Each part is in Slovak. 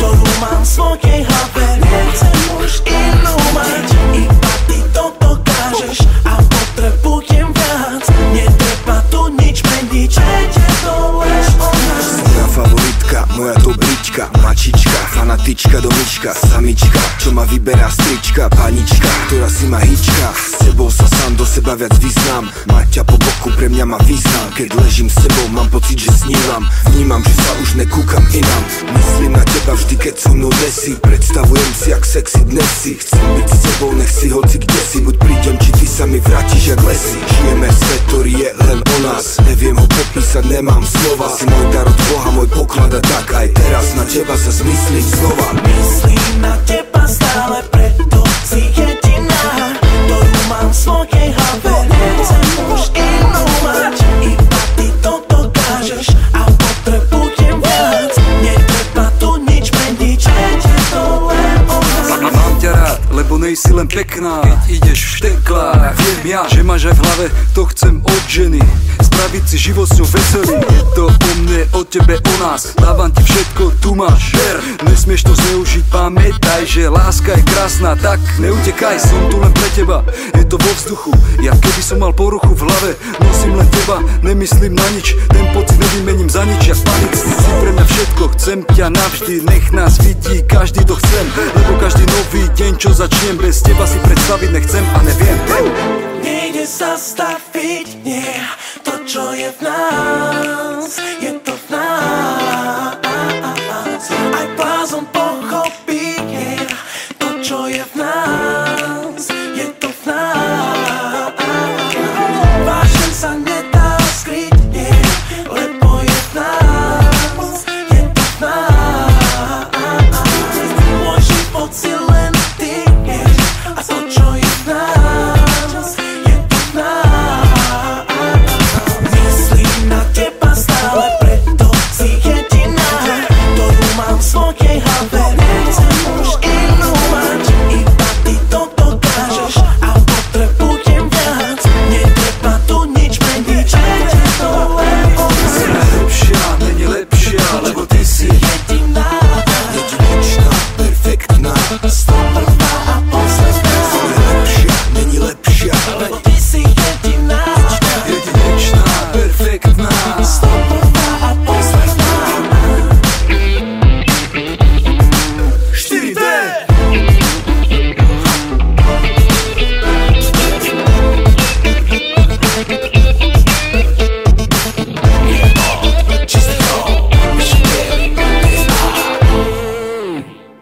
Todo manso queja ver mamička Čo ma vyberá strička Panička, ktorá si ma hička S sebou sa sám do seba viac vyznám Mať ťa po boku pre mňa má význam Keď ležím s sebou mám pocit, že snívam. Vnímam, že sa už nekúkam inám. Myslím na teba vždy, keď so mnou desi Predstavujem si, jak sexy dnes si. Chcem byť s tebou, nech si hoci kde si. Buď prídem, či ty sa mi vrátiš jak lesy. Žijeme svet, ktorý je len o nás. Neviem ho popísať, nemám slova. Si môj dar od Boha, môj poklad teba sa zmyslím znova. Myslím na teba stále, preto si jediná. Ktorú mám v svojej hlave Nechcem už inú mať. Iba ty to dokážeš a potrebujem viac. Netreba tu nič meniť, je to len o nás. Mám ťa rád, lebo nejsi len pekná. Keď ideš v šteklách Viem ja, že máš aj v hlave To chcem od ženy Spraviť si život s ňou veselý Je to o mne, o tebe, o nás. Dávam ti všetko, tu máš. Ver, nesmieš to zneužiť. Pamätaj, že láska je krásna Tak neutekaj, som tu len pre teba. Je to vo vzduchu. Ja keby som mal poruchu v hlave Nosím len teba, nemyslím na nič. Ten pocit nevymením za nič. Jak panic, si pre mňa všetko. Chcem ťa navždy, nech nás vidí Každý to chcem, lebo každý nový deň Čo začnem, bez teba si predstaviť nechcem A neviem. Nejde zastaviť, nie. To, čo je v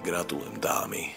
Gratulujem dámy